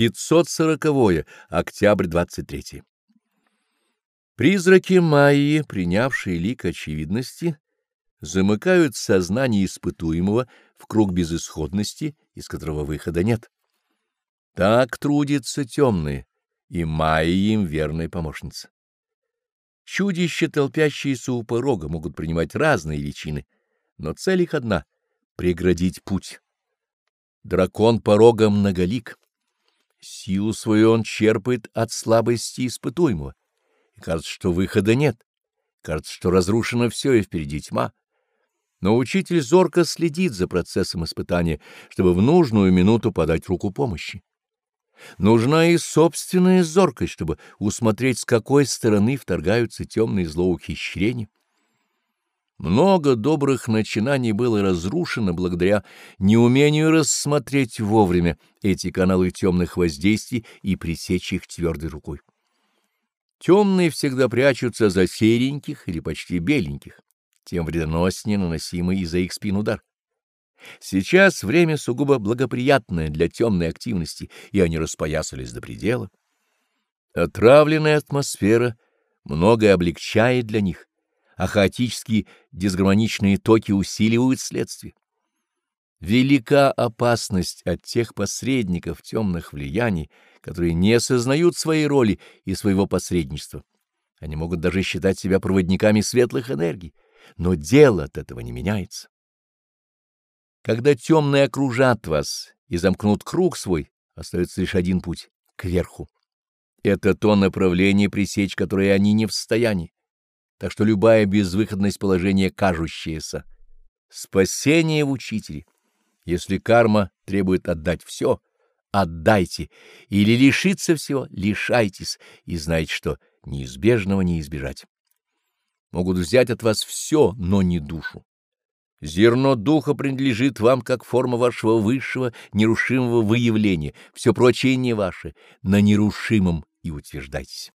540. Октябрь 23. Призраки Майи, принявшие лик очевидности, замыкают сознание испытуемого в круг безысходности, из которого выхода нет. Так трудится темные, и Майя им верная помощница. Чудища, толпящиеся у порога, могут принимать разные личины, но цель их одна — преградить путь. Дракон порога многолик. Силу свою он черпает от слабости испытуемого. И кажется, что выхода нет. Кажется, что разрушено все и впереди тьма. Но учитель зорко следит за процессом испытания, чтобы в нужную минуту подать руку помощи. Нужна и собственная зоркость, чтобы усмотреть, с какой стороны вторгаются темные злоухищрения. Много добрых начинаний было разрушено благодаря неумению рассмотреть вовремя эти каналы темных воздействий и пресечь их твердой рукой. Темные всегда прячутся за сереньких или почти беленьких, тем вредоноснее наносимый из-за их спин удар. Сейчас время сугубо благоприятное для темной активности, и они распоясались до предела. Отравленная атмосфера многое облегчает для них, а хаотические дисгармоничные токи усиливают следствие. Велика опасность от тех посредников темных влияний, которые не осознают своей роли и своего посредничества. Они могут даже считать себя проводниками светлых энергий, но дело от этого не меняется. Когда темные окружат вас и замкнут круг свой, остается лишь один путь — кверху. Это то направление, пресечь которое они не в состоянии. Так что любая безвыходность положения кажущаяся. Спасение в учителе. Если карма требует отдать все, отдайте, или лишиться всего, лишайтесь, и знайте, что неизбежного не избежать. Могут взять от вас все, но не душу. Зерно духа принадлежит вам как форма вашего высшего нерушимого выявления, все прочее не ваше, на нерушимом и утверждайтесь.